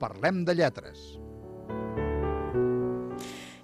Parlem de lletres.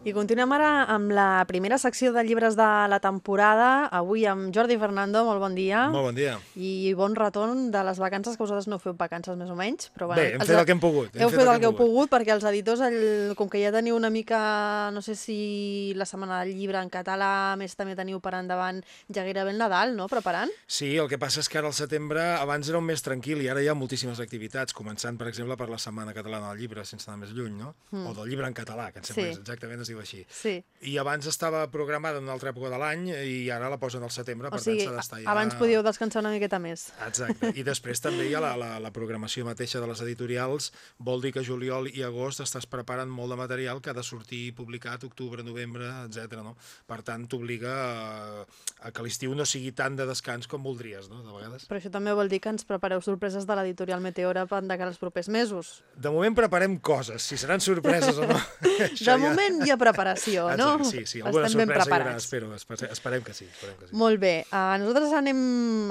I continuem ara amb la primera secció de llibres de la temporada. Avui amb Jordi Fernando, molt bon dia. Molt bon dia. I bon retorn de les vacances, que vosaltres no feu vacances més o menys. Però, bueno, Bé, hem fet el que hem pogut. Heu fet, el que heu pogut, perquè els editors, el, com que ja teniu una mica, no sé si la setmana del llibre en català, més també teniu per endavant ja gairebé el Nadal, no?, preparant? Sí, el que passa és que ara al setembre, abans era un mes tranquil i ara hi ha moltíssimes activitats, començant, per exemple, per la Setmana Catalana del Llibre, sense anar més lluny, no? Mm. O del llibre en català, que em sembla sí. exactament es diu així. Sí. I abans estava programada en una altra època de l'any i ara la posen al setembre, O per sigui, tant s'ha d'estar ja... abans podíeu descansar una miqueta més. Exacte. I després també hi ha la, la, la programació mateixa de les editorials. Vol dir que juliol i agost estàs preparant molt de material que ha de sortir publicat octubre, novembre, etc. No? Per tant, t'obliga a, a que l'estiu no sigui tant de descans com voldries, no? de vegades. Però això també vol dir que ens prepareu sorpreses de l'editorial Meteora per de cara als propers mesos. De moment preparem coses, si seran sorpreses o no. De moment hi ha preparació, no? Exacte, sí, sí, alguna Estem ben sorpresa hi haurà, espero, espere- esperem que sí. Esperem que sí. Molt bé. Uh, nosaltres anem,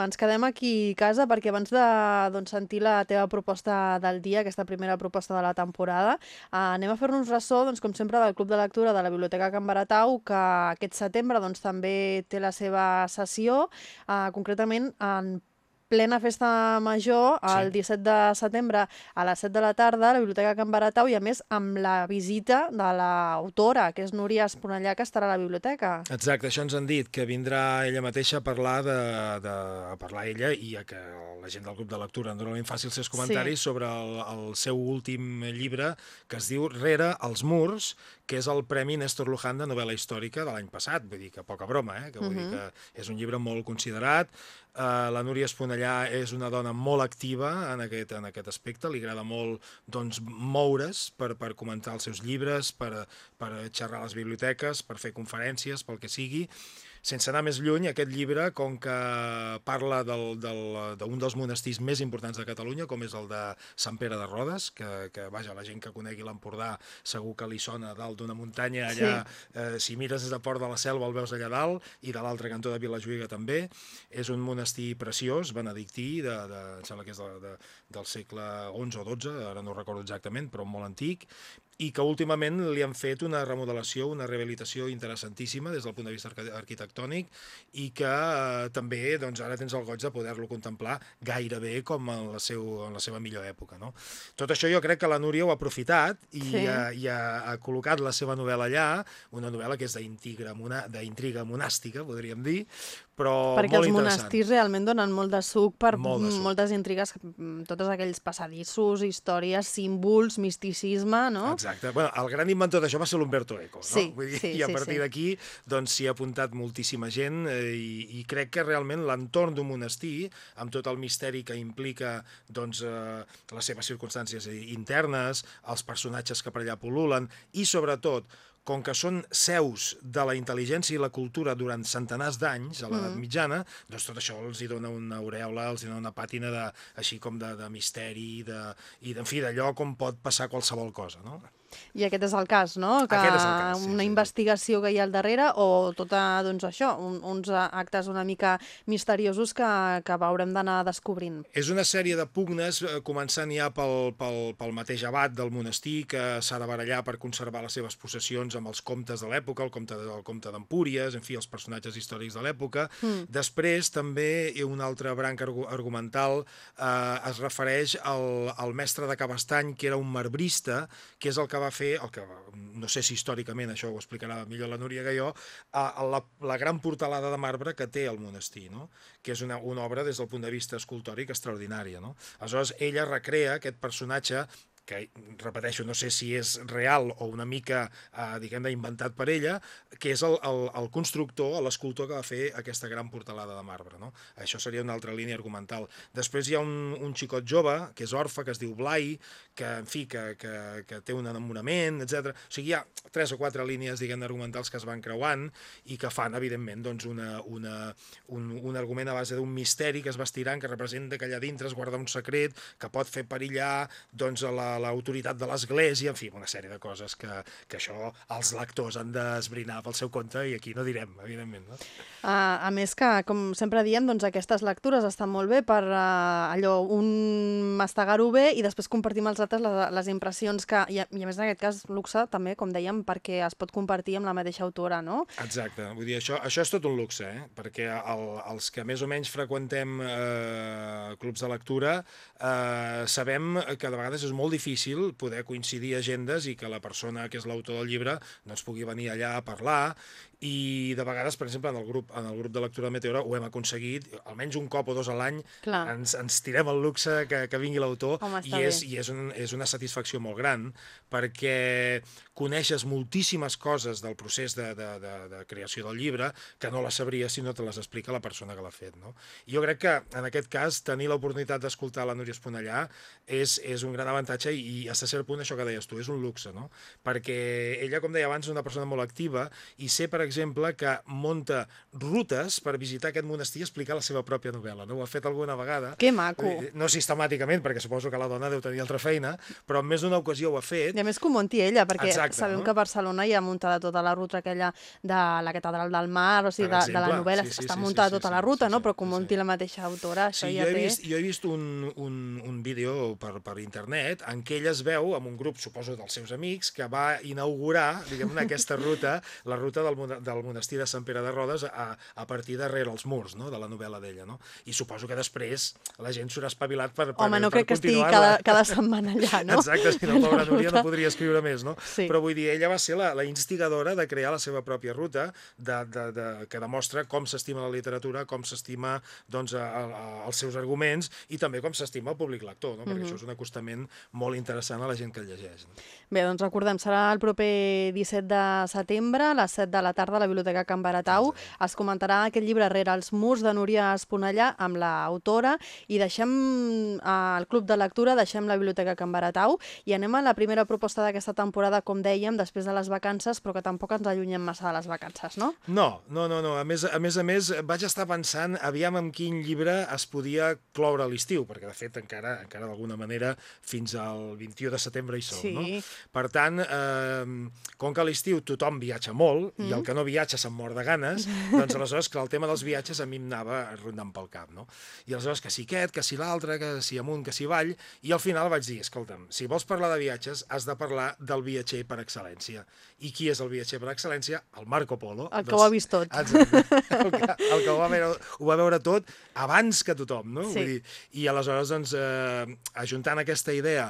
ens quedem aquí a casa perquè abans de doncs, sentir la teva proposta del dia, aquesta primera proposta de la temporada, uh, anem a fer-nos ressò, doncs, com sempre, del Club de Lectura de la Biblioteca Can Baratau, que aquest setembre doncs, també té la seva sessió, uh, concretament en plena festa major, el Sí. 17 de setembre a les 7 de la tarda a la Biblioteca Can Baratau i a més amb la visita de l'autora, que és Núria Esponellà, que estarà a la biblioteca. Exacte, això ens han dit, que vindrà ella mateixa a parlar, de, de, a parlar ella i a que la gent del grup de lectura normalment faci els seus comentaris Sí. sobre el, el seu últim llibre, que es diu Rere els murs, que és el Premi Néstor Luján de novel·la històrica de l'any passat, vull dir que poca broma, eh? que vull dir que és un llibre molt considerat. Uh, la Núria Esponellà és una dona molt activa en aquest, en aquest aspecte, li agrada molt doncs, moure's per, per comentar els seus llibres, per, per xerrar a les biblioteques, per fer conferències, pel que sigui. Sense anar més lluny, aquest llibre, com que parla d'un del, d'un dels monestirs més importants de Catalunya, com és el de Sant Pere de Rodes, que, que vaja, la gent que conegui l'Empordà segur que li sona dalt d'una muntanya allà, eh, si mires des de Port de la Selva el veus allà dalt, i de l'altre cantó de Vilajuïga també. És un monestir preciós, benedictí, de, de, em sembla que és de, de, del segle XI o XII, ara no recordo exactament, però molt antic, i que últimament li han fet una remodelació, una rehabilitació interessantíssima des del punt de vista arqui- arquitectònic i que eh, també doncs, ara tens el goig de poder-lo contemplar gairebé com en la, seu, en la seva millor època. No? Tot això jo crec que la Núria ho ha aprofitat i, Sí. ha, i ha, ha col·locat la seva novel·la allà, una novel·la que és d'intriga d'intriga monàstica, podríem dir, però Perquè molt els monestirs realment donen molt de suc per Molt de mm, suc. moltes intrigues, mm, tots aquells passadissos, històries, símbols, misticisme, no? Exacte. Bueno, el gran inventor d'això va ser l'Umberto Eco, no? Sí, Vull dir, sí, I a sí, partir sí. d'aquí doncs, s'hi ha apuntat moltíssima gent eh, i, i crec que realment l'entorn d'un monestir, amb tot el misteri que implica doncs, eh, les seves circumstàncies internes, els personatges que per allà pol·lulen i, sobretot, com que són seus de la intel·ligència i la cultura durant centenars d'anys, a l'edat mitjana, doncs tot això els hi dona una aureola, els hi dona una pàtina de, així com de, de misteri de, i, en fi, d'allò com pot passar qualsevol cosa, no? I aquest és el cas, no? Que Aquest és el cas, sí, una sí, sí. investigació que hi ha al darrere o tota, doncs això, un, uns actes una mica misteriosos que, que haurem d'anar descobrint. És una sèrie de pugnes, eh, començant ja pel, pel, pel mateix abat del monestir, que s'ha de barallar per conservar les seves possessions amb els comtes de l'època, el comte, el comte d'Empúries, en fi, els personatges històrics de l'època. Mm. Després, també, hi ha un altre branc argu argumental eh, es refereix al, al mestre de Cabestany, que era un marbrista, que és el que va fer, el que, no sé si històricament això ho explicarà millor la Núria jo, a, a la, la gran portalada de marbre que té el monestir, no? que és una, una obra des del punt de vista escultòric extraordinària. No? Aleshores, ella recrea aquest personatge que, repeteixo, no sé si és real o una mica, eh, diguem-ne, inventat per ella, que és el, el, el constructor, l'escultor que va fer aquesta gran portalada de marbre. No? Això seria una altra línia argumental. Després hi ha un, un xicot jove, que és orfe, que es diu Blai, que, en fi, que, que, que té un enamorament, etc. O sigui, hi ha tres o quatre línies, diguem argumentals que es van creuant i que fan, evidentment, doncs, una, una, un, un argument a base d'un misteri que es va estirant, que representa que allà dintre es guarda un secret que pot fer perillar doncs, a la, l'autoritat de l'Església, en fi, una sèrie de coses que, que això els lectors han d'esbrinar pel seu compte i aquí no direm, evidentment. No? Uh, a més que, com sempre diem, doncs aquestes lectures estan molt bé per uh, allò, un mastegar-ho bé i després compartir amb els altres les, les impressions que, i a, i a més en aquest cas, luxe també, com dèiem, perquè es pot compartir amb la mateixa autora, no? Exacte, vull dir, això, això és tot un luxe, eh? perquè el, els que més o menys freqüentem eh, clubs de lectura eh, sabem que de vegades és molt difícil poder coincidir agendes i que la persona que és l'autor del llibre doncs, pugui venir allà a parlar i de vegades, per exemple, en el grup, en el grup de lectura de Meteora ho hem aconseguit, almenys un cop o dos a l'any ens, ens tirem el luxe que, que vingui l'autor i, és, i és, un, és una satisfacció molt gran perquè coneixes moltíssimes coses del procés de, de, de, de creació del llibre que no les sabries si no te les explica la persona que l'ha fet. No? Jo crec que, en aquest cas, tenir l'oportunitat d'escoltar la Núria Esponellà és, és un gran avantatge i, a cert punt això que deies tu, és un luxe, no? perquè ella, com deia abans, és una persona molt activa i sé, per exemple, que monta rutes per visitar aquest monestir i explicar la seva pròpia novel·la. No? Ho ha fet alguna vegada. Que maco! Eh, no sistemàticament, perquè suposo que la dona deu tenir altra feina, però en més d'una ocasió ho ha fet. I a més que ho monti ella, perquè Exacte sabem no? que a Barcelona hi ha muntada tota la ruta aquella de la Catedral del Mar, o sigui, de, de la novel·la, sí, sí, està sí, muntada sí, tota sí, la ruta, sí, no? Però que munti sí. la mateixa autora, això sí, ja jo he té... Vist, jo he vist un, un, un vídeo per, per internet en què ella es veu amb un grup, suposo, dels seus amics, que va inaugurar, diguem aquesta ruta, la ruta del, del monestir de Sant Pere de Rodes a, a partir darrere els murs, no?, de la novel·la d'ella, no? I suposo que després la gent s'haurà espavilat per, per Home, no per crec que estigui cada, cada setmana allà, no? Exacte, si no, pobra Núria no podria escriure més, no? Sí. Però vull dir, ella va ser la, la instigadora de crear la seva pròpia ruta, de, de, de, que demostra com s'estima la literatura, com s'estima doncs, a, a, els seus arguments i també com s'estima el públic lector, no? perquè uh -huh. això és un acostament molt interessant a la gent que el llegeix. No? Bé, doncs recordem, serà el proper 17 de setembre, a les 7 de la tarda, a la Biblioteca Can Baratau. Exacte. Es comentarà aquest llibre Rere els murs de Núria Esponellà amb l'autora i deixem al Club de Lectura, deixem la Biblioteca Can Baratau i anem a la primera proposta d'aquesta temporada, com dèiem, després de les vacances, però que tampoc ens allunyem massa de les vacances, no? No, no, no. no. A, més, a més a més, vaig estar pensant aviam amb quin llibre es podia cloure l'estiu, perquè de fet encara encara d'alguna manera fins al 21 de setembre hi som, sí. no? Per tant, eh, com que a l'estiu tothom viatja molt mm. i el que no viatja se'n mor de ganes, doncs aleshores que el tema dels viatges a mi em anava rondant pel cap, no? I aleshores que si aquest, que si l'altre, que si amunt, que si avall, i al final vaig dir, escolta'm, si vols parlar de viatges has de parlar del viatger per excel·lència. I qui és el viatger per excel·lència? El Marco Polo. El que doncs, ho ha vist tot. Exacte. El que, el que ho, va veure, ho va veure tot abans que tothom, no? Sí. Vull dir, I aleshores, doncs, eh, ajuntant aquesta idea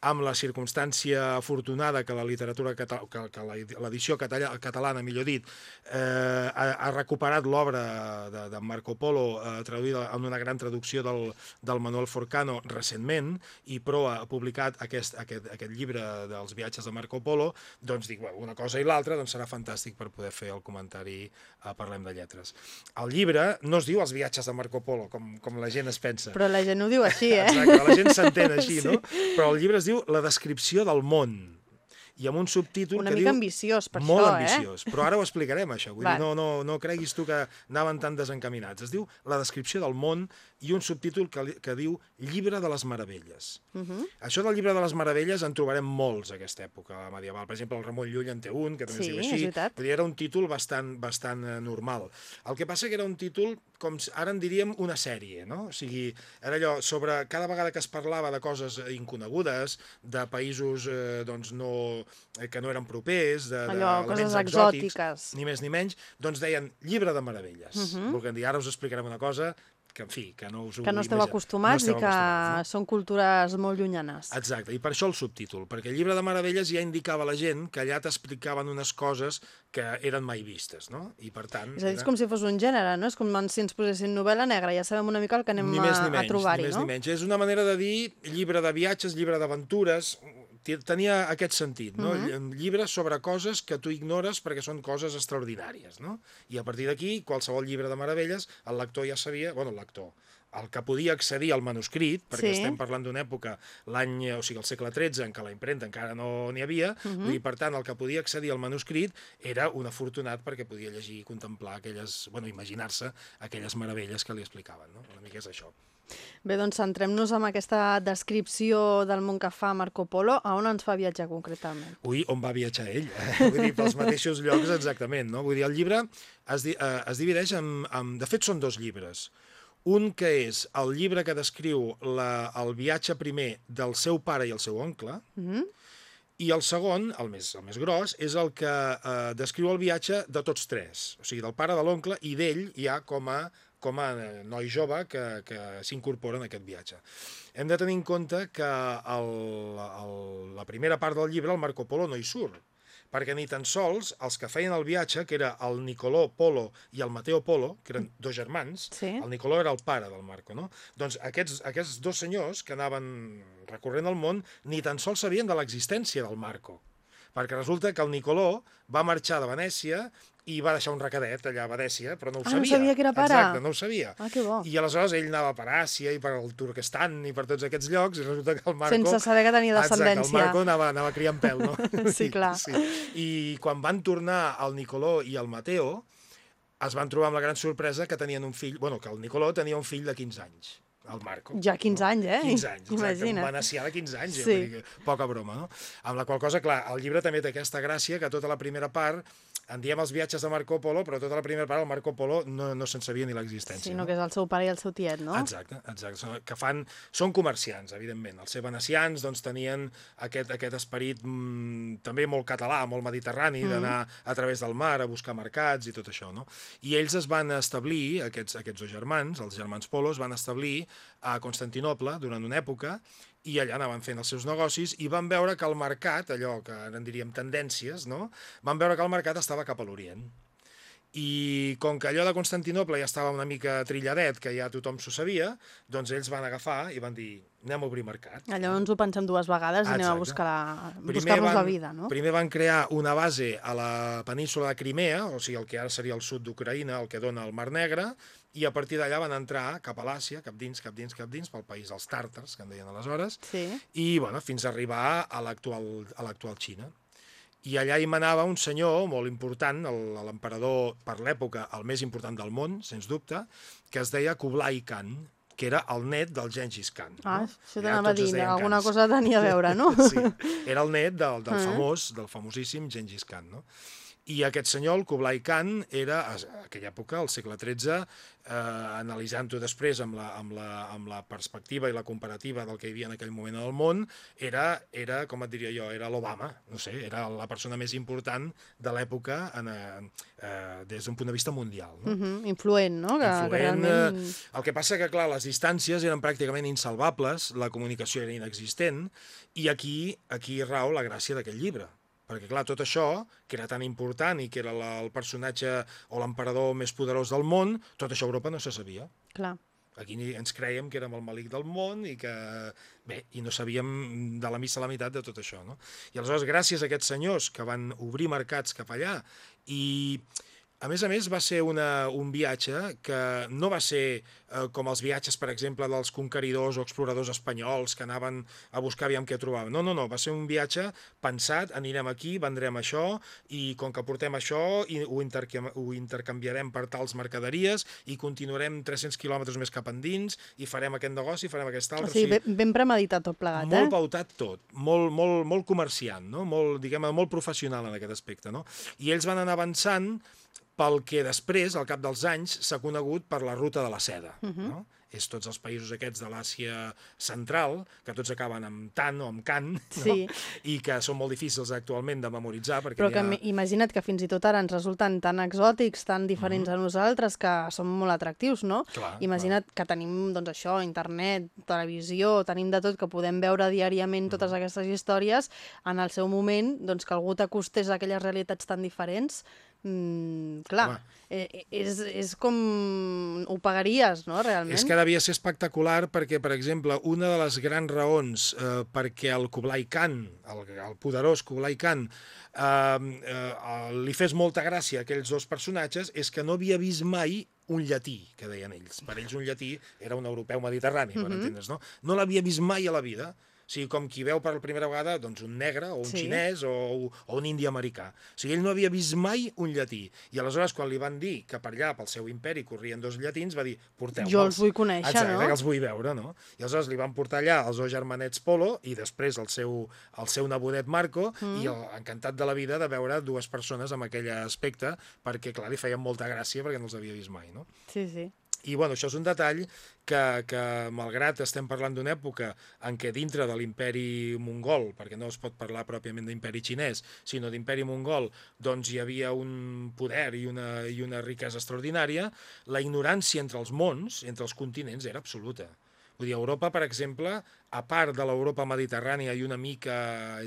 amb la circumstància afortunada que la literatura, que, que l'edició catalana, millor dit, eh, ha, ha recuperat l'obra de, de Marco Polo eh, traduïda en una gran traducció del, del Manuel Forcano recentment, i Pro ha publicat aquest, aquest, aquest llibre dels viatges de Marco Polo, doncs dic, bueno, una cosa i l'altra doncs serà fantàstic per poder fer el comentari a Parlem de Lletres. El llibre no es diu Els viatges de Marco Polo, com, com la gent es pensa. Però la gent ho diu així, eh? Exacte, la gent s'entén així, sí. no? Però el llibre es diu La descripció del món i amb un subtítol Una que mica diu... ambiciós, per molt això, ambiciós, eh? però ara ho explicarem, això. Vull dir, no, no, no creguis tu que anaven tan desencaminats. Es diu La descripció del món i un subtítol que, que diu Llibre de les Meravelles. Uh -huh. Això del Llibre de les Meravelles en trobarem molts a aquesta època medieval. Per exemple, el Ramon Llull en té un, que també sí, es diu així. Dir, era un títol bastant, bastant eh, normal. El que passa que era un títol, com ara en diríem, una sèrie, no? O sigui, era allò, sobre cada vegada que es parlava de coses inconegudes, de països eh, doncs no, eh, que no eren propers, de, allò, de coses exòtics, exòtiques. ni més ni menys, doncs deien Llibre de Meravelles. Uh Mhm. -huh. Volguem dir, ara us explicarem una cosa que, en fi, que no us ho Que no esteu imagina- acostumats no i que acostumats, són cultures molt llunyanes. Exacte, i per això el subtítol, perquè el llibre de Meravelles ja indicava a la gent que allà t'explicaven unes coses que eren mai vistes, no? I per tant... És a dir, és era- com si fos un gènere, no? És com si ens posessin novel·la negra, ja sabem una mica el que anem ni més ni menys, a trobar-hi, ni més no? ni menys. És una manera de dir llibre de viatges, llibre d'aventures, tenia aquest sentit, no? Uh -huh. Llibres sobre coses que tu ignores perquè són coses extraordinàries, no? I a partir d'aquí, qualsevol llibre de meravelles, el lector ja sabia, bueno, el lector, el que podia accedir al manuscrit, perquè Sí. estem parlant d'una època, l'any, o sigui, el segle XIII, en què la impremta encara no n'hi havia, Mhm. vull dir, per tant, el que podia accedir al manuscrit era un afortunat perquè podia llegir i contemplar aquelles, bueno, imaginar-se aquelles meravelles que li explicaven, no? Una mica és això. Bé, doncs centrem-nos en aquesta descripció del món que fa Marco Polo. A on ens fa viatjar concretament? Ui, on va viatjar ell? Eh? Vull dir, pels mateixos llocs exactament, no? Vull dir, el llibre es, di eh, es divideix en, en... De fet, són dos llibres. Un que és el llibre que descriu la, el viatge primer del seu pare i el seu oncle, Mm? i el segon, el més, el més gros, és el que eh, descriu el viatge de tots tres, o sigui, del pare, de l'oncle i d'ell ja com a, com a eh, noi jove que, que s'incorpora en aquest viatge. Hem de tenir en compte que el, el, la primera part del llibre, el Marco Polo, no hi surt, perquè ni tan sols els que feien el viatge, que era el Nicolò Polo i el Mateo Polo, que eren dos germans, Sí. el Nicolò era el pare del Marco, no? Doncs aquests, aquests dos senyors que anaven recorrent el món ni tan sols sabien de l'existència del Marco, perquè resulta que el Nicolò va marxar de Venècia i va deixar un recadet allà a Venècia, però no ho Ah, no sabia. sabia que era pare. Exacte, no ho sabia. Ah, que bo. I aleshores ell anava per Àsia i per el Turquestan i per tots aquests llocs i resulta que el Marco... Sense saber que tenia Exacte, el descendència. Marco anava, anava criant pèl, no? Sí, clar. Sí. I quan van tornar el Nicolò i el Mateo, es van trobar amb la gran sorpresa que tenien un fill, bueno, que el Nicolò tenia un fill de 15 anys, el Marco. Ja 15 anys, eh? 15 anys, exacte, Imagina't. un venecià de 15 anys, Sí. que poca broma, no? Amb la qual cosa, clar, el llibre també té aquesta gràcia que tota la primera part en diem els viatges de Marco Polo, però tota la primera part el Marco Polo no, no se'n sabia ni l'existència. Sinó que és el seu pare i el seu tiet, no? Exacte, exacte. Que fan, són comerciants, evidentment. Els venecians doncs, tenien aquest, aquest esperit mm, també molt català, molt mediterrani, Mm. d'anar a través del mar a buscar mercats i tot això. No? I ells es van establir, aquests, aquests dos germans, els germans Polo, es van establir a Constantinople durant una època i allà anaven fent els seus negocis i van veure que el mercat, allò que en diríem tendències, no? van veure que el mercat estava cap a l'Orient. I com que allò de Constantinople ja estava una mica trilladet, que ja tothom s'ho sabia, doncs ells van agafar i van dir anem a obrir mercat. Allò ens ho pensem dues vegades i anem a Exacte. buscar la... Buscar-nos la vida, no? Primer van crear una base a la península de Crimea, o sigui, el que ara seria el sud d'Ucraïna, el que dona el Mar Negre, i a partir d'allà van entrar cap a l'Àsia, cap dins, cap dins, cap dins, pel país dels tàrtars, que en deien aleshores, Sí. i bueno, fins a arribar a l'actual Xina. I allà hi manava un senyor molt important, l'emperador per l'època, el més important del món, sens dubte, que es deia Kublai Khan, que era el net del Gengis Khan. Ah, no? això t'anava a dir, alguna cosa tenia a veure, no? Sí, era el net del, del Ah. famós, del famosíssim Gengis Khan, no? I aquest senyor, el Kublai Khan, era, a aquella època, al segle XIII, eh, analitzant-ho després amb la, amb, la, amb la perspectiva i la comparativa del que hi havia en aquell moment al món, era, era com et diria jo, era l'Obama, no sé, era la persona més important de l'època eh, eh, des d'un punt de vista mundial. No? Mhm, Influent, no? Que, que influent. realment... eh, El que passa que, clar, les distàncies eren pràcticament insalvables, la comunicació era inexistent, i aquí, aquí rau la gràcia d'aquest llibre. Perquè, clar, tot això, que era tan important i que era la, el personatge o l'emperador més poderós del món, tot això a Europa no se sabia. Clar. Aquí ni ens creiem que érem el malic del món i que, bé, i no sabíem de la missa a la meitat de tot això, no? I aleshores, gràcies a aquests senyors que van obrir mercats cap allà i a més a més, va ser una, un viatge que no va ser eh, com els viatges, per exemple, dels conqueridors o exploradors espanyols que anaven a buscar aviam què trobaven. No, no, no, va ser un viatge pensat, anirem aquí, vendrem això, i com que portem això, i ho, intercam ho intercanviarem per tals mercaderies, i continuarem 300 quilòmetres més cap endins, i farem aquest negoci, farem aquest O altre. sigui, ben, ben premeditat tot plegat, Molt eh? pautat tot, molt, molt, molt comerciant, no? molt, diguem, molt professional en aquest aspecte. No? I ells van anar avançant pel que després, al cap dels anys, s'ha conegut per la ruta de la seda. Uh -huh. no? És tots els països aquests de l'Àsia central, que tots acaben amb tan o amb can, no? Sí. i que són molt difícils actualment de memoritzar. Perquè Però que ha... imagina't que fins i tot ara ens resulten tan exòtics, tan diferents a nosaltres, que són molt atractius, no? Mhm. Clar, imagina't que tenim, doncs això, internet, televisió, tenim de tot, que podem veure diàriament totes Mhm. aquestes històries, en el seu moment, doncs que algú t'acostés a aquelles realitats tan diferents, Mm, clar, Home. eh, és, és com... Ho pagaries, no, realment? És que devia ser espectacular perquè, per exemple, una de les grans raons eh, perquè el Kublai Khan, el, el poderós Kublai Khan, eh, eh, li fes molta gràcia a aquells dos personatges és que no havia vist mai un llatí, que deien ells. Per ells un llatí era un europeu mediterrani, per entendre's, no? No l'havia vist mai a la vida. O sigui, com qui veu per primera vegada doncs, un negre o un Sí. xinès o, o un indi americà. O sigui, ell no havia vist mai un llatí. I aleshores, quan li van dir que per allà, pel seu imperi, corrien dos llatins, va dir, porteu-me'ls. Jo els vull conèixer, Exacte, no? els vull veure, no? I aleshores li van portar allà els dos germanets Polo i després el seu, el seu nebodet Marco mm. i el, encantat de la vida de veure dues persones amb aquell aspecte perquè, clar, li feien molta gràcia perquè no els havia vist mai, no? Sí, sí. I bueno, això és un detall que, que malgrat estem parlant d'una època en què dintre de l'imperi mongol, perquè no es pot parlar pròpiament d'imperi xinès, sinó d'imperi mongol, doncs hi havia un poder i una, i una riquesa extraordinària, la ignorància entre els mons, entre els continents, era absoluta. Vull dir, Europa, per exemple, a part de l'Europa mediterrània i una mica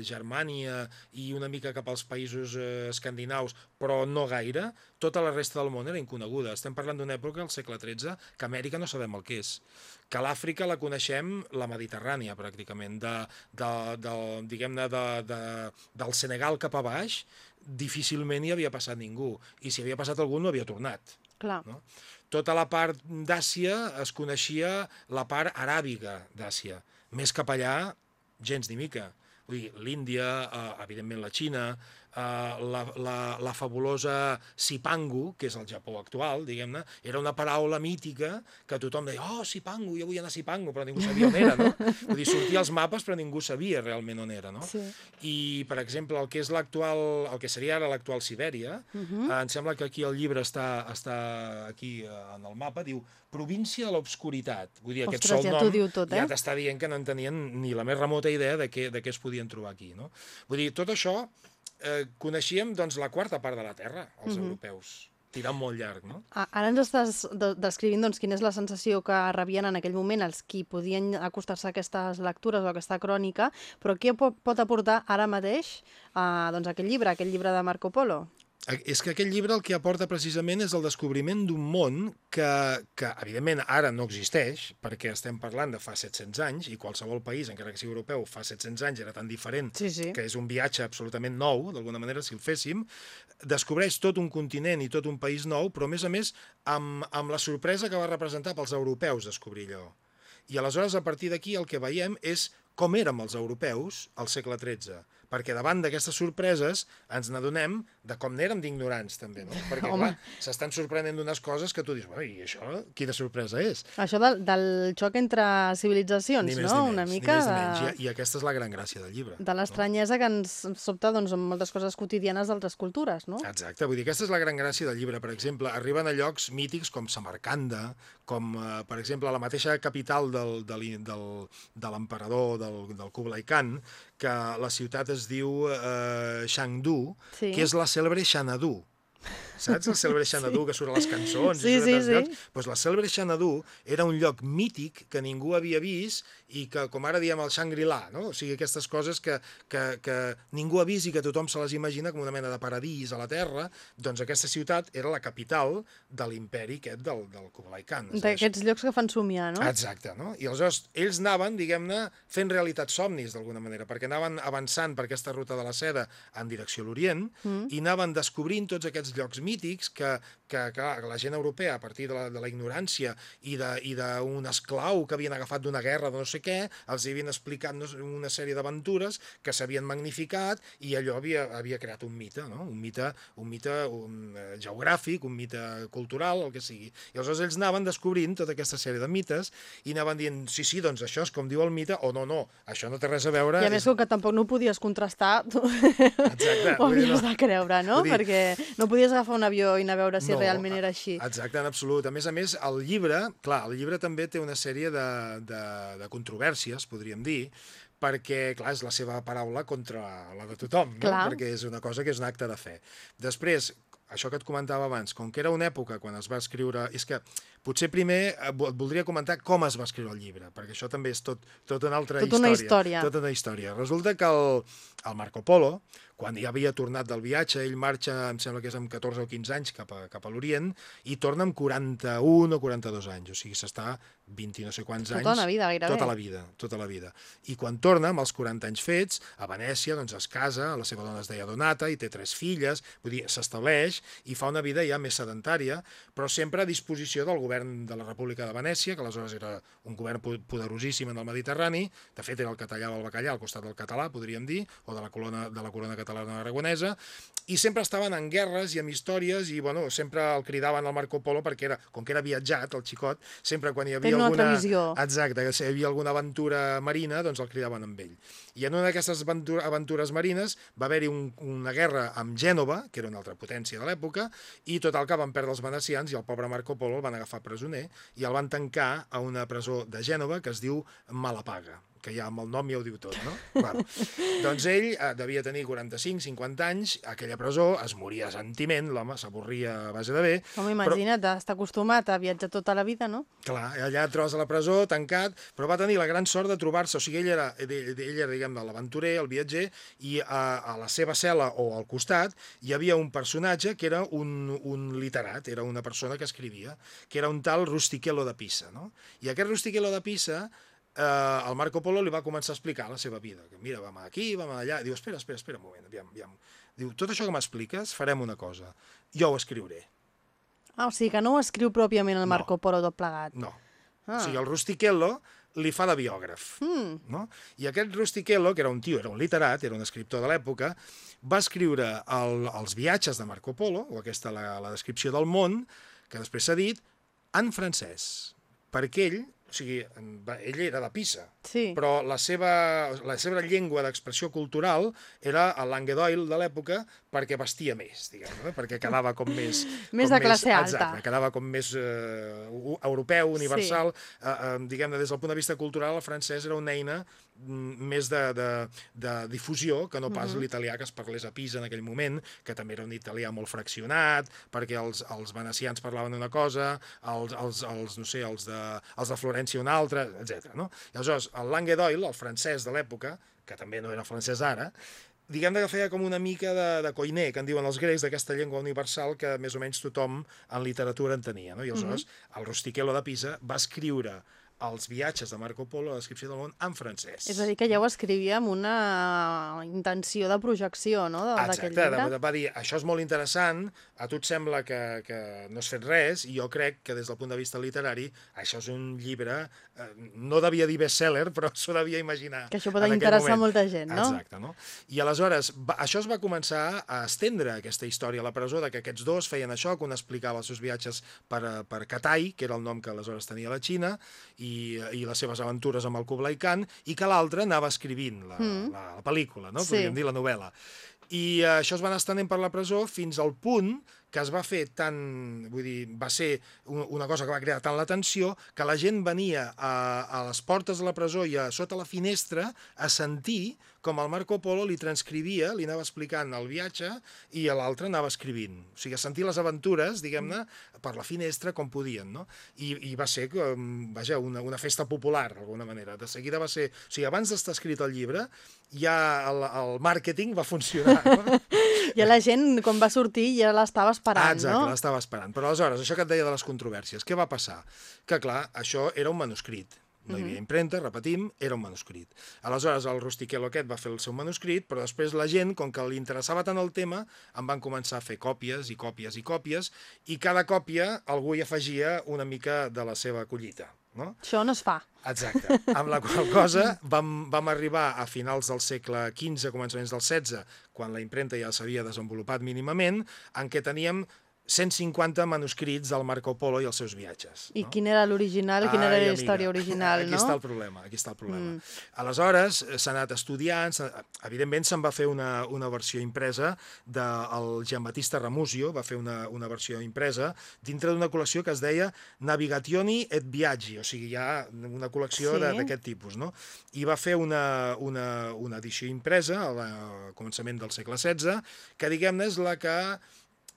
Germània i una mica cap als països eh, escandinaus, però no gaire, tota la resta del món era inconeguda. Estem parlant d'una època, al segle XIII, que Amèrica no sabem el que és. Que l'Àfrica la coneixem la Mediterrània, pràcticament. De, de, de, diguem-ne, de, de, del Senegal cap a baix, difícilment hi havia passat ningú. I si havia passat algú, no havia tornat. Clar. No? Tota la part d'Àsia es coneixia la part aràbiga d'Àsia. Més cap allà, gens ni mica. L'Índia, eh, evidentment la Xina, la, la, la fabulosa Sipangu, que és el Japó actual, diguem-ne, era una paraula mítica que tothom deia, oh, Sipangu, jo vull anar a Sipangu, però ningú sabia on era, no? Vull dir, sortia als mapes, però ningú sabia realment on era, no? Sí. I, per exemple, el que és l'actual, el que seria ara l'actual Sibèria, uh Mhm. -huh. eh, em sembla que aquí el llibre està, està aquí eh, en el mapa, diu província de l'obscuritat. Vull dir, aquest Ostres, sol ja nom diu tot, ja eh? t'està dient que no en tenien ni la més remota idea de què, de què es podien trobar aquí, no? Vull dir, tot això eh, coneixíem, doncs, la quarta part de la Terra, els Mhm. -huh. europeus, tirant molt llarg, no? A- Ara ens estàs de- descrivint doncs, quina és la sensació que rebien en aquell moment els qui podien acostar-se a aquestes lectures o a aquesta crònica, però què po- pot aportar ara mateix a, doncs, aquest llibre, aquest llibre de Marco Polo? És que aquest llibre el que aporta precisament és el descobriment d'un món que, que, evidentment, ara no existeix, perquè estem parlant de fa 700 anys, i qualsevol país, encara que sigui europeu, fa 700 anys era tan diferent Sí, sí. que és un viatge absolutament nou, d'alguna manera, si el féssim, descobreix tot un continent i tot un país nou, però, a més a més, amb, amb la sorpresa que va representar pels europeus descobrir allò. I aleshores, a partir d'aquí, el que veiem és com érem els europeus al segle XIII, perquè davant d'aquestes sorpreses ens n'adonem de com n'érem d'ignorants, també, no? Perquè, Home. clar, s'estan sorprenent d'unes coses que tu dius, "Ui, i això, quina sorpresa és? Això del, del xoc entre civilitzacions, Ni més no? ni menys, Una ni mica més de, menys. I, I aquesta és la gran gràcia del llibre. de l'estranyesa que ens sobta doncs, amb moltes coses quotidianes d'altres cultures, no? Exacte, vull dir, aquesta és la gran gràcia del llibre. Per exemple, arriben a llocs mítics com Samarcanda, com, eh, per exemple, la mateixa capital del, de l'im- del, de l'emperador del, del Kublai Khan, que la ciutat es diu eh, Chengdu, Sí. que és la cèlebre Xanadu. Saps el cèlebre Xanadu sí. que surt a les cançons? Sí, sí, sí. llocs? Pues la cèlebre Xanadu era un lloc mític que ningú havia vist i que, com ara diem, el Shangri-La, no? O sigui, aquestes coses que, que, que ningú ha vist i que tothom se les imagina com una mena de paradís a la Terra, doncs aquesta ciutat era la capital de l'imperi aquest del, del Kublai Khan. D'aquests llocs que fan somiar, no? Exacte, no? I aleshores ells anaven, diguem-ne, fent realitat somnis, d'alguna manera, perquè anaven avançant per aquesta ruta de la seda en direcció a l'Orient mm. i anaven descobrint tots aquests llocs mítics que, que, clar, la gent europea, a partir de la, de la ignorància i d'un esclau que havien agafat d'una guerra de no sé què, els havien explicat una sèrie d'aventures que s'havien magnificat i allò havia, havia creat un mite, no? un mite, un mite un, eh, geogràfic, un mite cultural, el que sigui. I aleshores ells anaven descobrint tota aquesta sèrie de mites i anaven dient, sí, sí, doncs això és com diu el mite, o no, no, això no té res a veure... I a més, és... com que tampoc no podies contrastar, tu Exacte, ho havies no. de creure, no? Dir- Perquè no podies agafar un avió i anar a veure si No, realment era així. Exacte, en absolut. A més a més, el llibre, clar, el llibre també té una sèrie de, de, de controvèrsies, podríem dir, perquè, clar, és la seva paraula contra la de tothom, no? Clar. perquè és una cosa que és un acte de fe. Després, això que et comentava abans, com que era una època quan es va escriure... És que Potser primer eh, et voldria comentar com es va escriure el llibre, perquè això també és tot, tot una altra tot una història. Tota una història. Resulta que el, el Marco Polo, quan ja havia tornat del viatge, ell marxa, em sembla que és amb 14 o 15 anys cap a, cap a l'Orient, i torna amb 41 o 42 anys, o sigui, s'està 20 i no sé quants tota anys. Tota la vida, gairebé. Tota la vida, tota la vida. I quan torna, amb els 40 anys fets, a Venècia, doncs es casa, la seva dona es deia Donata, i té tres filles, vull dir, s'estableix i fa una vida ja més sedentària, però sempre a disposició del govern de la República de Venècia, que aleshores era un govern poderosíssim en el Mediterrani, de fet era el que tallava el bacallà al costat del català, podríem dir, o de la corona, de la corona catalana aragonesa, i sempre estaven en guerres i amb històries i, bueno, sempre el cridaven al Marco Polo perquè era, com que era viatjat, el xicot, sempre quan hi havia una alguna... visió. Exacte, que si hi havia alguna aventura marina, doncs el cridaven amb ell. I en una d'aquestes aventures marines va haver-hi un, una guerra amb Gènova, que era una altra potència de l'època, i total que van perdre els venecians i el pobre Marco Polo el van agafar presoner i el van tancar a una presó de Gènova que es diu Malapaga que ja amb el nom ja ho diu tot, no? bueno, doncs ell eh, devia tenir 45-50 anys, a aquella presó, es moria sentiment, l'home s'avorria a base de bé. Home, imagina't, però... està acostumat a viatjar tota la vida, no? Clar, allà et trobes a la presó, tancat, però va tenir la gran sort de trobar-se, o sigui, ell era, ell, era diguem l'aventurer, el viatger, i a, a la seva cel·la o al costat hi havia un personatge que era un, un literat, era una persona que escrivia, que era un tal Rustichello de Pisa, no? I aquest Rustichello de Pisa eh, el Marco Polo li va començar a explicar la seva vida. Que mira, vam aquí, vam allà... Diu, espera, espera, espera un moment, aviam, aviam. Diu, tot això que m'expliques, farem una cosa. Jo ho escriuré. Ah, o sigui que no ho escriu pròpiament el Marco no. Polo tot plegat. No. Ah. O sigui, el Rustichello li fa de biògraf. Mm. No? I aquest Rustichello, que era un tio, era un literat, era un escriptor de l'època, va escriure el, els viatges de Marco Polo, o aquesta la, la descripció del món, que després s'ha dit, en francès, perquè ell o sigui, ell era de Pisa, sí. però la seva, la seva llengua d'expressió cultural era el Languedoil de l'època perquè vestia més, diguem, eh? perquè quedava com més... més com de classe més, alta. Exacte, quedava com més eh, europeu, universal. Sí. Eh, eh, diguem-ne, des del punt de vista cultural, el francès era una eina mm, més de, de, de difusió que no pas uh mhm. -huh. l'italià que es parlés a Pisa en aquell moment, que també era un italià molt fraccionat, perquè els, els venecians parlaven una cosa, els, els, els, no sé, els de, els de Florència una altra, etc. No? I aleshores, el Languedoil, el francès de l'època, que també no era francès ara, diguem que feia com una mica de, de coiner, que en diuen els grecs, d'aquesta llengua universal que més o menys tothom en literatura en tenia. No? I aleshores, uh -huh. el Rustichello de Pisa va escriure els viatges de Marco Polo, la descripció del món, en francès. És a dir, que ja ho escrivia amb una intenció de projecció, no?, d'aquell llibre. Exacte, va dir, això és molt interessant, a tu et sembla que, que no has fet res, i jo crec que des del punt de vista literari això és un llibre Eh, no devia dir bestseller, però s'ho devia imaginar. Que això pot interessar molta gent, no? Exacte, no? I aleshores, va, això es va començar a estendre, aquesta història a la presó, de que aquests dos feien això, que un explicava els seus viatges per, per Katai, que era el nom que aleshores tenia la Xina, i, i les seves aventures amb el Kublai Khan, i que l'altre anava escrivint la, mm. la, la pel·lícula, no? Podríem sí. dir la novel·la. I uh, això es va anar estenent per la presó fins al punt que es va fer tan... Vull dir, va ser una cosa que va crear tant l'atenció que la gent venia a, a les portes de la presó i a sota la finestra a sentir com el Marco Polo li transcrivia, li anava explicant el viatge i l'altre anava escrivint. O sigui, a sentir les aventures, diguem-ne, per la finestra com podien, no? I, i va ser, vaja, una, una festa popular, d'alguna manera. De seguida va ser... O sigui, abans d'estar escrit el llibre, ja el, el màrqueting va funcionar, no? Ja la gent, quan va sortir, ja l'estava esperant, ah, exacte, no? Exacte, l'estava esperant. Però aleshores, això que et deia de les controvèrsies, què va passar? Que, clar, això era un manuscrit no hi havia impremta, repetim, era un manuscrit. Aleshores, el Rustichello aquest va fer el seu manuscrit, però després la gent, com que li interessava tant el tema, en van començar a fer còpies i còpies i còpies, i cada còpia algú hi afegia una mica de la seva collita. No? Això no es fa. Exacte. Amb la qual cosa vam, vam arribar a finals del segle XV, començaments del XVI, quan la impremta ja s'havia desenvolupat mínimament, en què teníem 150 manuscrits del Marco Polo i els seus viatges. I no? quin era l'original, quina era la història original, aquí no? Aquí està el problema, aquí està el problema. Mm. Aleshores, s'ha anat estudiant, evidentment se'n va fer una, una versió impresa del Gian Battista Ramusio, va fer una, una versió impresa dintre d'una col·lecció que es deia Navigationi et Viaggi, o sigui, hi ha una col·lecció sí. d'aquest tipus, no? I va fer una, una, una edició impresa al començament del segle XVI, que diguem-ne és la que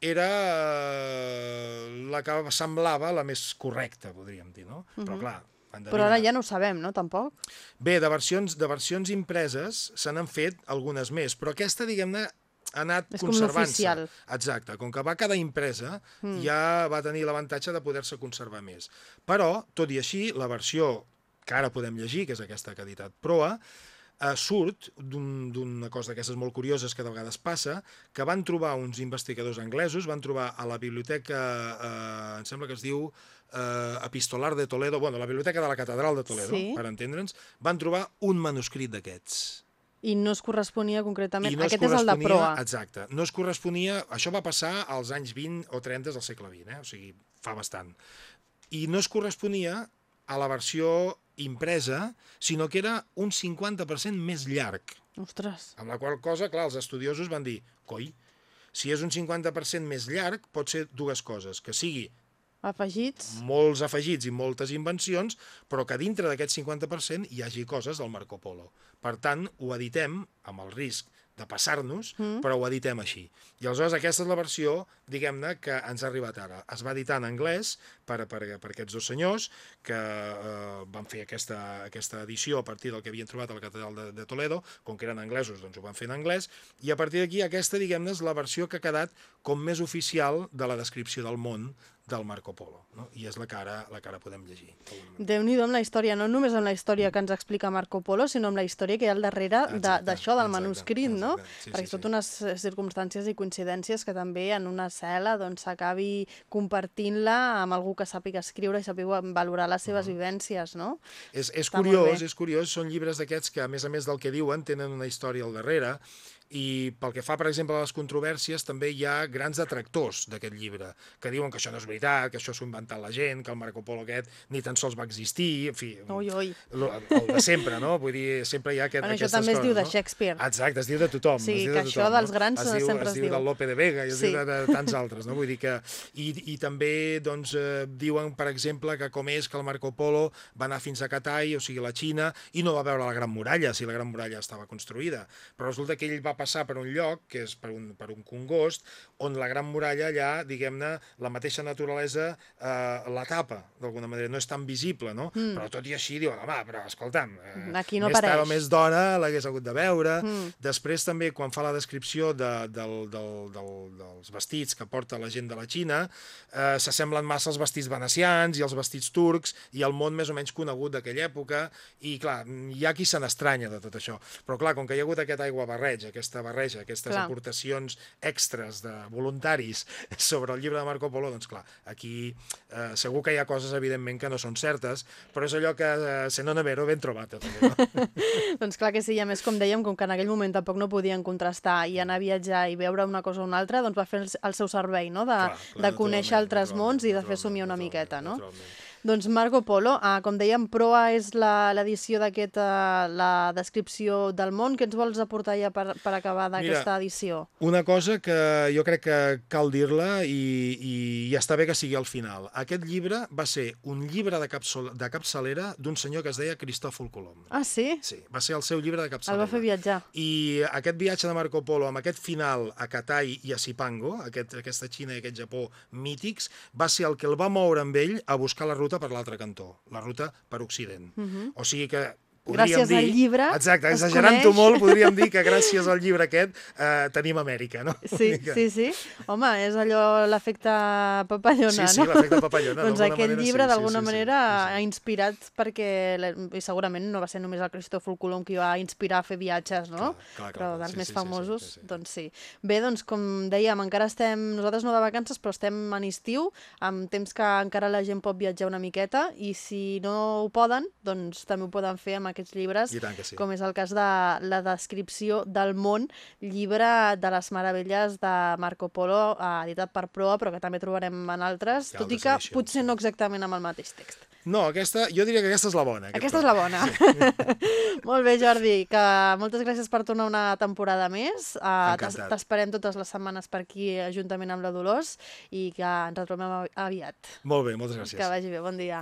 era eh, la que semblava la més correcta, podríem dir, no? Uh -huh. Però clar, però ara ja no ho sabem, no, tampoc? Bé, de versions, de versions impreses se n'han fet algunes més, però aquesta, diguem-ne, ha anat conservant-se. Exacte, com que va quedar impresa, mm. ja va tenir l'avantatge de poder-se conservar més. Però, tot i així, la versió que ara podem llegir, que és aquesta que ha editat Proa, eh, surt d'una un, cosa d'aquestes molt curioses que de vegades passa, que van trobar uns investigadors anglesos, van trobar a la biblioteca, eh, em sembla que es diu eh, Epistolar de Toledo, bueno, la biblioteca de la Catedral de Toledo, sí. per entendre'ns, van trobar un manuscrit d'aquests. I no es corresponia concretament... No Aquest és el de proa. Exacte. No es corresponia... Això va passar als anys 20 o 30 del segle XX, eh? o sigui, fa bastant. I no es corresponia a la versió impresa, sinó que era un 50% més llarg. Ostres. Amb la qual cosa, clar, els estudiosos van dir, coi, si és un 50% més llarg, pot ser dues coses, que sigui afegits. molts afegits i moltes invencions, però que dintre d'aquest 50% hi hagi coses del Marco Polo. Per tant, ho editem amb el risc de passar-nos, mm. però ho editem així. I aleshores aquesta és la versió, diguem-ne, que ens ha arribat ara. Es va editar en anglès per, per, per aquests dos senyors que eh, van fer aquesta, aquesta edició a partir del que havien trobat a la catedral de, de Toledo, com que eren anglesos, doncs ho van fer en anglès, i a partir d'aquí aquesta, diguem-ne, és la versió que ha quedat com més oficial de la descripció del món del Marco Polo, no? i és la que ara, la que ara podem llegir. Déu-n'hi-do amb la història, no només amb la història que ens explica Marco Polo, sinó amb la història que hi ha al darrere d'això, de, del exacte, manuscrit, exacte, no? Sí, Perquè sí, tot sí. unes circumstàncies i coincidències que també en una cel·la doncs, s'acabi doncs, compartint-la amb algú que sàpiga escriure i sàpiga valorar les seves uh -huh. vivències, no? És, és curiós, és curiós, són llibres d'aquests que, a més a més del que diuen, tenen una història al darrere, i pel que fa, per exemple, a les controvèrsies, també hi ha grans detractors d'aquest llibre, que diuen que això no és veritat, que això s'ho ha inventat la gent, que el Marco Polo aquest ni tan sols va existir, en fi, ui, ui. El, el de sempre, no? Vull dir, sempre hi ha aquest, bueno, aquestes coses. Això també es diu de no? Shakespeare. Exacte, es diu de tothom. Sí, es diu que de tothom, això dels grans es diu, sempre es diu. Es diu del Lope de Vega i es sí. diu de, de tants altres, no? Vull dir que... I, i també, doncs, eh, diuen, per exemple, que com és que el Marco Polo va anar fins a Catay, o sigui, la Xina, i no va veure la Gran Muralla, si la Gran Muralla estava construïda. Però resulta que ell va passar per un lloc, que és per un, per un congost, on la Gran Muralla allà, diguem-ne, la mateixa naturalesa eh, la tapa, d'alguna manera, no és tan visible, no? Mm. Però tot i així diuen, home, però escolta'm, eh, Aquí no més apareix. tard o més d'hora l'hagués hagut de veure. Mm. Després també, quan fa la descripció de, del, del, del, dels vestits que porta la gent de la Xina, eh, s'assemblen massa als vestits venecians i als vestits turcs i el món més o menys conegut d'aquella època, i clar, hi ha qui se n'estranya de tot això. Però clar, com que hi ha hagut aquest aigua barreig, aquesta barreja, aquestes clar. aportacions extres de voluntaris sobre el llibre de Marco Polo, doncs clar, aquí eh, segur que hi ha coses, evidentment, que no són certes, però és allò que eh, se no nevero ben trobat. També, no? doncs clar que sí, a més, com dèiem, com que en aquell moment tampoc no podien contrastar i anar a viatjar i veure una cosa o una altra, doncs va fer el seu servei, no?, de, clar, clar, de conèixer altres mons i de fer somiar una miqueta, no? Naturalment. Doncs Marco Polo, ah, com dèiem, proa és l'edició d'aquesta, uh, la descripció del món. Què ens vols aportar ja per, per acabar d'aquesta edició? Una cosa que jo crec que cal dir-la i, i, i està bé que sigui al final. Aquest llibre va ser un llibre de, capsol, de capçalera d'un senyor que es deia Cristòfol Colom. Ah, sí? Sí, va ser el seu llibre de capçalera. El va fer viatjar. I aquest viatge de Marco Polo, amb aquest final a Katai i a Sipango, aquest, aquesta Xina i aquest Japó mítics, va ser el que el va moure amb ell a buscar la ruta ruta per l'altre cantó, la ruta per Occident. Uh -huh. O sigui que gràcies dir, al llibre Exacte, exagerant-ho molt, podríem dir que gràcies al llibre aquest eh, tenim Amèrica, no? Sí, sí, sí. Home, és allò l'efecte papallona, sí, sí, no? Sí, l'efecte papallona. doncs aquest manera, llibre, sí, d'alguna sí, manera, sí, sí. ha inspirat perquè, i segurament no va ser només el Cristòfol Colom qui va inspirar a fer viatges, no? Clar, clar, clar, però dels sí, més sí, famosos, sí, sí, sí. doncs sí. Bé, doncs com dèiem, encara estem, nosaltres no de vacances, però estem en estiu, amb temps que encara la gent pot viatjar una miqueta, i si no ho poden, doncs també ho poden fer amb aquests llibres sí. com és el cas de la descripció del món, llibre de les meravelles de Marco Polo, eh, editat per Proa, però que també trobarem en altres, tot i que potser no exactament amb el mateix text. No, aquesta, jo diria que aquesta és la bona. Aquesta és la bona. Sí. Molt bé, Jordi, que moltes gràcies per tornar una temporada més. Uh, T'esperem totes les setmanes per aquí, juntament amb la Dolors, i que ens retrobem aviat. Molt bé, moltes gràcies. Que vagi bé, bon dia.